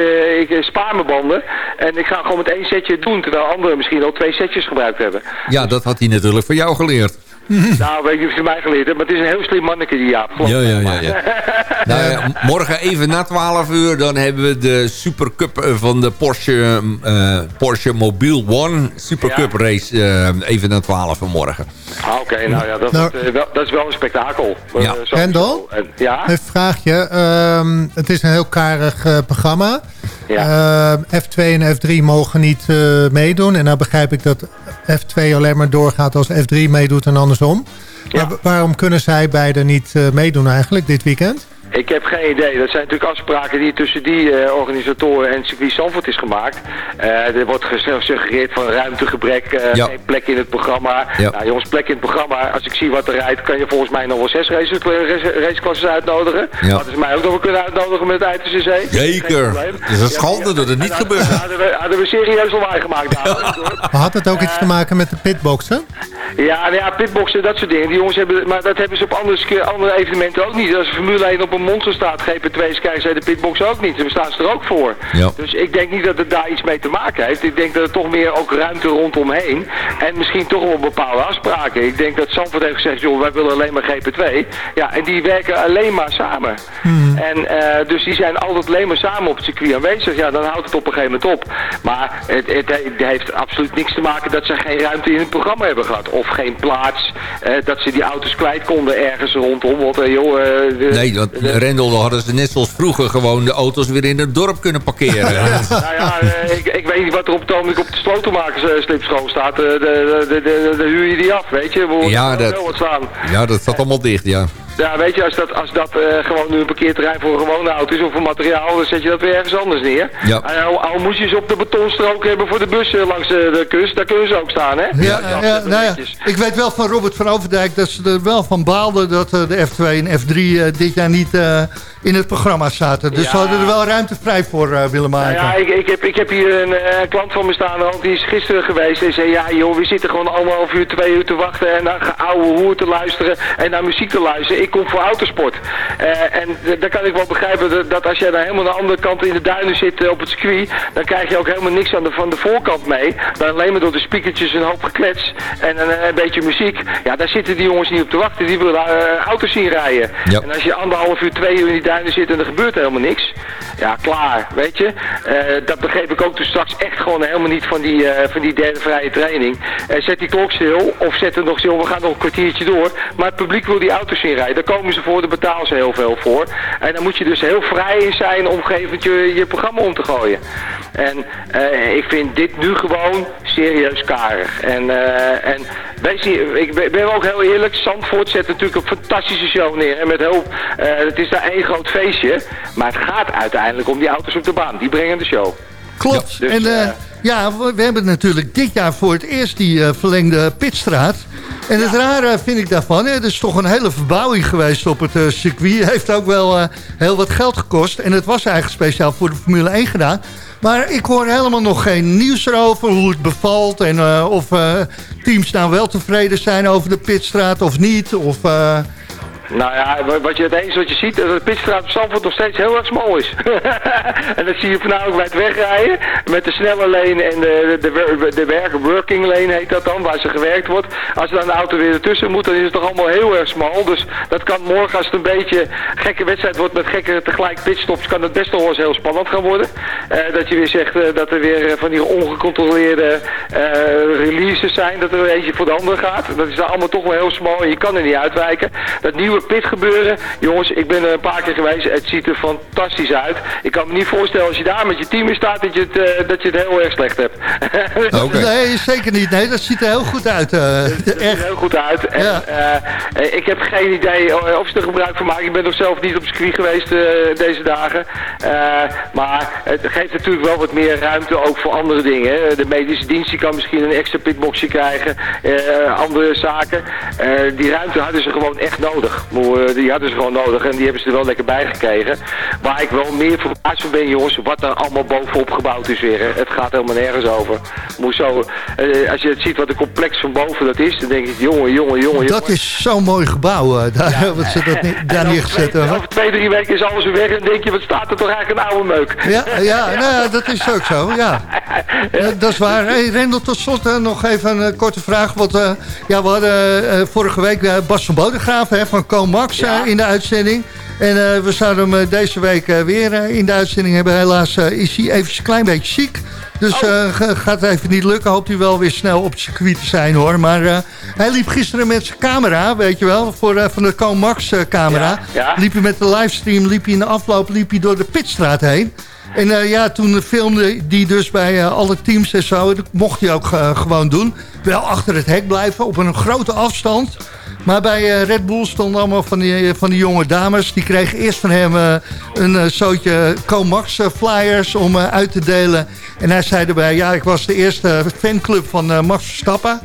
O: ik, spaar mijn banden en ik ga gewoon met één setje doen, terwijl anderen misschien al twee setjes gebruikt hebben.
F: Ja, dat had hij natuurlijk van jou geleerd. (laughs)
O: nou, weet je of je mij geleerd hebt, maar het is een heel slim manneke die Jaap.
F: Ja, ja, ja. ja. (laughs) nou, ja, m- morgen even na 12 uur, dan hebben we de Supercup eh, van de Porsche, eh, Porsche Mobile One Supercup race. eh, even na 12 uur morgen.
O: Ah, Oké, nou ja, dat,
L: Nou-
O: wordt, eh, wel, dat is wel een spektakel.
F: Ja.
O: Eh.
L: Rendel?
O: En- ja?
L: Een vraagje. Ehm, het is een heel karig eh, programma. Ehm, F2 en F3 mogen niet eh, meedoen. En nou begrijp ik dat F2 alleen maar doorgaat als F3 meedoet en andersom. Maar wa- waarom kunnen zij beide niet eh, meedoen eigenlijk dit weekend?
O: Ik heb geen idee. Dat zijn natuurlijk afspraken die tussen die eh, organisatoren en circuit Zandvoort is gemaakt. Eh, er wordt ges- gesuggereerd van ruimtegebrek, eh,
F: Ja.
O: geen plek in het programma.
F: Ja.
O: Nou jongens, plek in het programma. Als ik zie wat er rijdt, kan je volgens mij nog wel zes races, race- raceklasses uitnodigen.
F: Ja.
O: Hadden ze mij ook nog wel kunnen uitnodigen met het ITCC.
F: Zeker. Het is een schande dat het niet gebeurt.
O: Hadden, we, hadden we serieus lawaai gemaakt
L: had het ook iets te maken met de pitboxen?
O: Ja, nou ja, pitboxen, dat soort dingen. Die jongens hebben, maar dat hebben ze op andere, andere evenementen ook niet. Als Formule 1 op een monster staat, GP2's krijgen zij de pitboxen ook niet. Daar staan ze er ook voor.
F: Ja.
O: Dus ik denk niet dat het daar iets mee te maken heeft. Ik denk dat er toch meer ook ruimte rondomheen. En misschien toch wel bepaalde afspraken. Ik denk dat Sanford heeft gezegd, joh, wij willen alleen maar GP2. Ja, en die werken alleen maar samen. En eh, dus die zijn altijd alleen maar samen op het circuit aanwezig. Ja, dan houdt het op een gegeven moment op. Maar het, het, het heeft absoluut niks te maken dat ze geen ruimte in het programma hebben gehad. Of geen plaats, eh, dat ze die auto's kwijt konden ergens rondom. Want, eh, joh, de-
F: Nee, want Rendel dan hadden ze net zoals vroeger gewoon de auto's weer in het dorp kunnen parkeren.
O: Nou ja, eh, ik, ik weet niet wat er op het ogenblik op de staat. Eh, de, de, de, de, de huur je die af, weet je. We
F: Ja, dat-
O: wel wat staan.
F: ja, dat zat allemaal dicht, ja.
O: Ja, weet je, als dat, als dat eh, gewoon nu een parkeerterrein voor een gewone auto is of voor materiaal, dan zet je dat weer ergens anders neer.
F: Ja.
O: En al, al moest je ze op de betonstrook hebben voor de bussen langs de, de kust, daar kunnen ze ook staan, hè?
E: Ja, ja, nou ja, ik weet wel van Robert van Overdijk dat ze er wel van baalden dat eh, de F2 en F3 eh, dit jaar niet eh, in het programma zaten. Dus
O: Ja.
E: ze hadden er wel ruimte vrij voor eh, willen
O: Nou
E: maken.
O: ja, ik, ik, heb, ik heb hier een eh, klant van me staan, want die is gisteren geweest en zei, ja joh, we zitten gewoon anderhalf uur, twee uur te wachten en naar oude hoer te luisteren en naar muziek te luisteren. Ik kom voor autosport. Eh, en dan kan ik wel begrijpen dat, dat als jij daar helemaal aan de andere kant in de duinen zit eh, op het circuit, dan krijg je ook helemaal niks aan de, van de voorkant mee. Dan alleen maar door de speakertjes een hoop geklets en een, een beetje muziek. Ja, daar zitten die jongens niet op te wachten, die willen eh, auto's zien rijden.
F: Ja.
O: En als je anderhalf uur, twee uur in die duinen zit en er gebeurt helemaal niks, ja, klaar, weet je. Eh, dat begreep ik ook dus straks echt gewoon helemaal niet van die, eh, van die derde vrije training. Eh, zet die klok stil of zet er nog stil, we gaan nog een kwartiertje door. Maar het publiek wil die auto's zien rijden, daar komen ze voor, daar betalen ze heel veel voor. En dan moet je dus heel vrij in zijn om je, je programma om te gooien. En eh, ik vind dit nu gewoon serieus karig. En, eh, en wees ik ben, ook heel eerlijk, Zandvoort zet natuurlijk een fantastische show neer. En met heel, eh, het is daar één groot feestje. Maar het gaat uiteindelijk om die auto's op de baan. Die brengen de show.
E: Klopt.
O: Dus,
E: en eh,
O: eh,
E: ja, we, we hebben natuurlijk dit jaar voor het eerst die eh, verlengde pitstraat. En het rare vind ik daarvan, hè, er is toch een hele verbouwing geweest op het circuit. (laughs) Heeft ook wel heel wat geld gekost. En het was eigenlijk speciaal voor de Formule 1 gedaan. Maar ik hoor helemaal nog geen nieuws erover, hoe het bevalt. En of teams nou wel tevreden zijn over de pitstraat of niet. Of,
O: Nou ja, wa- wat je het eens wat je ziet, dat de pitstraat op Zandvoort nog steeds heel erg smal is. (laughs) en dat zie je voornamelijk bij het wegrijden, met de snelle lane en de, de, de, working lane heet dat dan, waar ze gewerkt wordt. Als er dan de auto weer ertussen moet, dan is het toch allemaal heel erg smal. Dus dat kan morgen, als het een beetje gekke wedstrijd wordt met gekke tegelijk pitstops, kan het best nog wel eens heel spannend gaan worden. Eh, dat je weer zegt eh, dat er weer eh, van die ongecontroleerde releases zijn, dat er eentje voor de andere gaat. Dat is dan allemaal toch wel heel smal en je kan er niet uitwijken. Dat nieuwe pit gebeuren, jongens, ik ben er een paar keer geweest, het ziet er fantastisch uit. Ik kan me niet voorstellen als je daar met je team in staat dat je het, eh, dat je het heel erg slecht hebt. (laughs)
E: Nee, zeker niet. Nee, dat ziet er heel goed uit. eh,
O: Het ziet
E: echt.
O: er heel goed uit. En,
E: Ja.
O: eh, ik heb geen idee of ze er gebruik van maken. Ik ben nog zelf niet op circuit geweest eh, deze dagen. Eh, maar het geeft natuurlijk wel wat meer ruimte ook voor andere dingen. hè. De medische dienst die kan misschien een extra pitboxje krijgen. eh, andere zaken. Eh, die ruimte hadden ze gewoon echt nodig. Eh, die hadden ze gewoon nodig en die hebben ze er wel lekker bij gekregen. Waar ik wel meer verbaasd van ben, jongens, wat er allemaal bovenop gebouwd is weer. hè. Het gaat helemaal nergens over. Moet zo, eh, als je het ziet wat de complex van boven dat is, dan denk ik, jongen, jongen, jongen.
E: Dat is zo'n mooi gebouw, eh, daar, wat ze dat daar neergezet hebben.
O: Over twee, drie weken is alles weer weg en denk je, wat staat er toch eigenlijk een oude meuk.
E: Ja, ja, nou dat is ook zo, ja. Ja, (laughs) dat is waar. Hey, Rendel, tot slot nog even een korte vraag. Want ja, we hadden vorige week eh, Bas van Bodegraven hè, van Comax eh, in de uitzending. En eh, we zouden hem eh, deze week weer in de uitzending hebben. Helaas is hij even een klein beetje ziek. Dus ga- gaat even niet lukken. Hoopt hij wel weer snel op het circuit te zijn hoor. Maar hij liep gisteren met zijn camera, weet je wel, voor, van de Comax eh, camera.
O: Ja.
E: Liep hij met de livestream, liep hij in de afloop liep hij door de pitstraat heen. En ja, toen filmde die dus bij alle teams en zo. Dat mocht hij ook gewoon doen. Wel achter het hek blijven, op een grote afstand. Maar bij eh, Red Bull stonden allemaal van die, van die jonge dames. Die kregen eerst van hem eh, een eh, zootje Comax eh, flyers om eh, uit te delen. En hij zei erbij, ja, ik was de eerste fanclub van eh, Max Verstappen.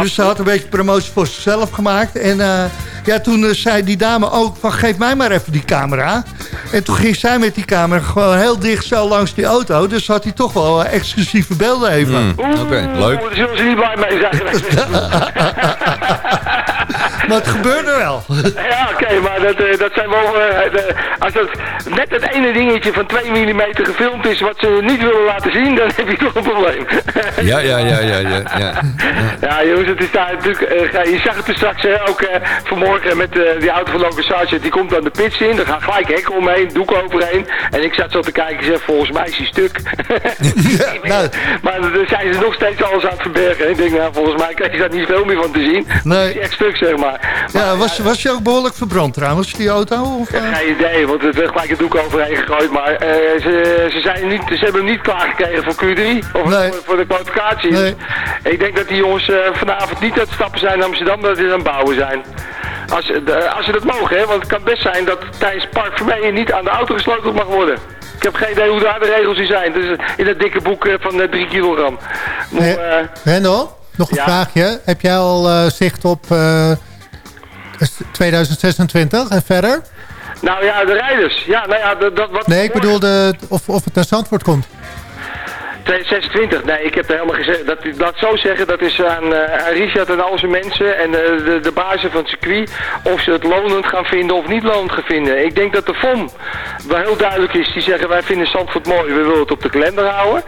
E: Dus ze had een beetje promotie voor zichzelf gemaakt. En eh, ja, toen eh, zei die dame ook van, geef mij maar even die camera. En toen ging zij met die camera gewoon heel dicht zo langs die auto. Dus had hij toch wel eh, exclusieve beelden even.
F: Oké, leuk.
O: Daar zullen ze niet blij mee zijn. (laughs) (laughs)
E: Maar het gebeurde wel. (laughs)
O: Ja, oké, maar dat, eh, dat zijn wel... eh, de- als dat net het ene dingetje van 2 mm gefilmd is wat ze niet willen laten zien, dan heb je toch een probleem. (laughs)
F: Ja, ja, ja, ja, ja. ja. (laughs)
O: Ja, jongens, het is daar natuurlijk... eh, je zag het er straks hè, ook eh, vanmorgen met die auto van Logan Sargent. Die komt dan de pits in, er gaan gelijk hekken omheen, doek overheen. En ik zat zo te kijken en zeg, volgens mij is hij stuk.
E: nou.
O: Maar daar zijn ze nog steeds alles aan het verbergen. Ik denk, nou, volgens mij krijg je daar niet veel meer van te zien.
E: Nee.
O: Het is echt stuk, zeg maar.
E: Ja, was, was je ook behoorlijk verbrand trouwens, die auto? Of, eh?
O: Geen idee, want het werd gelijk het doek overheen gegooid. Maar eh, ze, ze, zijn niet, ze hebben hem niet klaargekregen voor Q3. Of voor, voor de kwalificatie.
E: Nee.
O: Ik denk dat die jongens eh, vanavond niet aan het stappen zijn in Amsterdam, dat ze aan het bouwen zijn. Als, de, als ze dat mogen, hè, want het kan best zijn dat tijdens Park Vermeijen niet aan de auto gesleuteld mag worden. Ik heb geen idee hoe daar de regels in zijn. Dus in dat dikke boek eh, van 3 kilogram.
L: Eh,
O: eh,
L: Rendel, nog een
O: Ja.
L: vraagje. Heb jij al eh, zicht op eh, 2026 en verder?
O: nou ja, de rijders. Ja, nou ja, dat wat...
L: Nee, ik bedoel de, of, of het naar Zandvoort komt.
O: 2026, nee, ik heb er helemaal gezegd. Dat, laat zo zeggen, dat is aan, aan Richard en al zijn mensen en eh, de, de bazen van het circuit. Of ze het lonend gaan vinden of niet lonend gaan vinden. Ik denk dat de FOM wel heel duidelijk is. Die zeggen wij vinden Zandvoort mooi, we willen het op de kalender houden.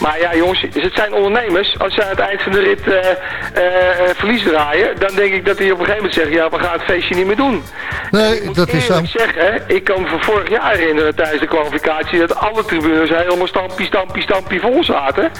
O: Maar ja jongens, het zijn ondernemers. Als ze aan het eind van de rit eh, verlies draaien, dan denk ik dat die op een gegeven moment zeggen, ja we gaan het feestje niet meer doen.
E: Nee, dat is zo.
O: Eerlijk zeggen, ik kan me van vorig jaar herinneren tijdens de kwalificatie dat alle tribunes helemaal stampie, stampie, stampie vol zaten.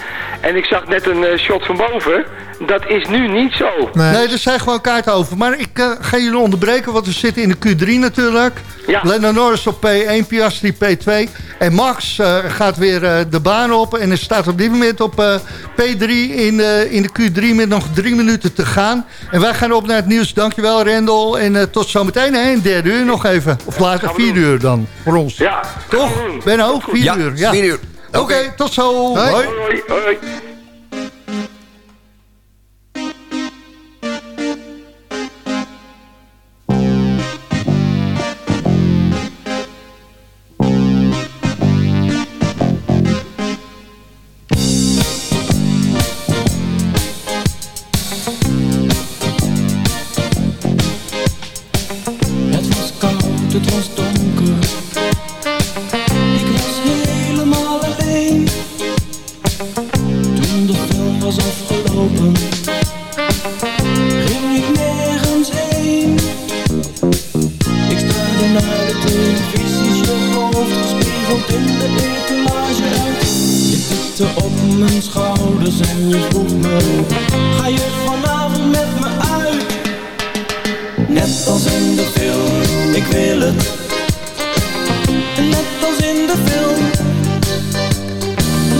O: En ik zag net een eh, shot van boven. Dat is nu niet zo.
E: Nee, er zijn gewoon kaarten over. Maar ik eh, ga jullie onderbreken, want we zitten in de Q3 natuurlijk.
O: Ja.
E: Lennon Norris op P1, Piastri P2. En Max eh, gaat weer eh, de baan op en er staat op dit moment op eh, P3 in, de in de Q3 met nog drie minuten te gaan. En wij gaan op naar het nieuws. Dankjewel Rendel. En eh, tot zometeen, hè, in derde uur nog even. Of later vier uur dan, voor ons.
O: Ja.
E: Toch? Vier
F: Ja,
E: uur.
F: vier uur.
E: Oké, tot zo.
L: Hoi.
E: Hoi.
O: Hoi,
H: mijn schouders en je vroeg ga je vanavond met me uit? Net als in de film, ik wil het. Net als in de film.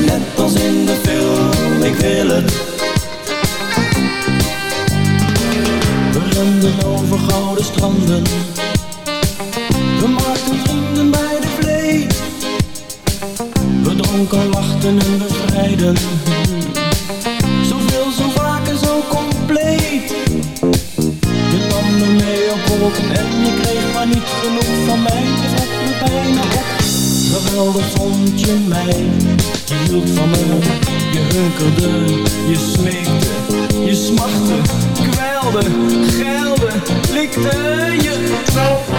H: Net als in de film, ik wil het. We renden over gouden stranden. We dronken, lachten en bevrijden. Zoveel, zo vaak en zo compleet. Je nam me mee op wolken en je kreeg
D: maar niet genoeg van mij, je valt me bijna op. Geweldig vond je mij, je hield van me, je hunkerde, je smeekte, je smachtte, kwelde, gelde, likte je. Zo.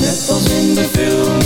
D: Net als in de film,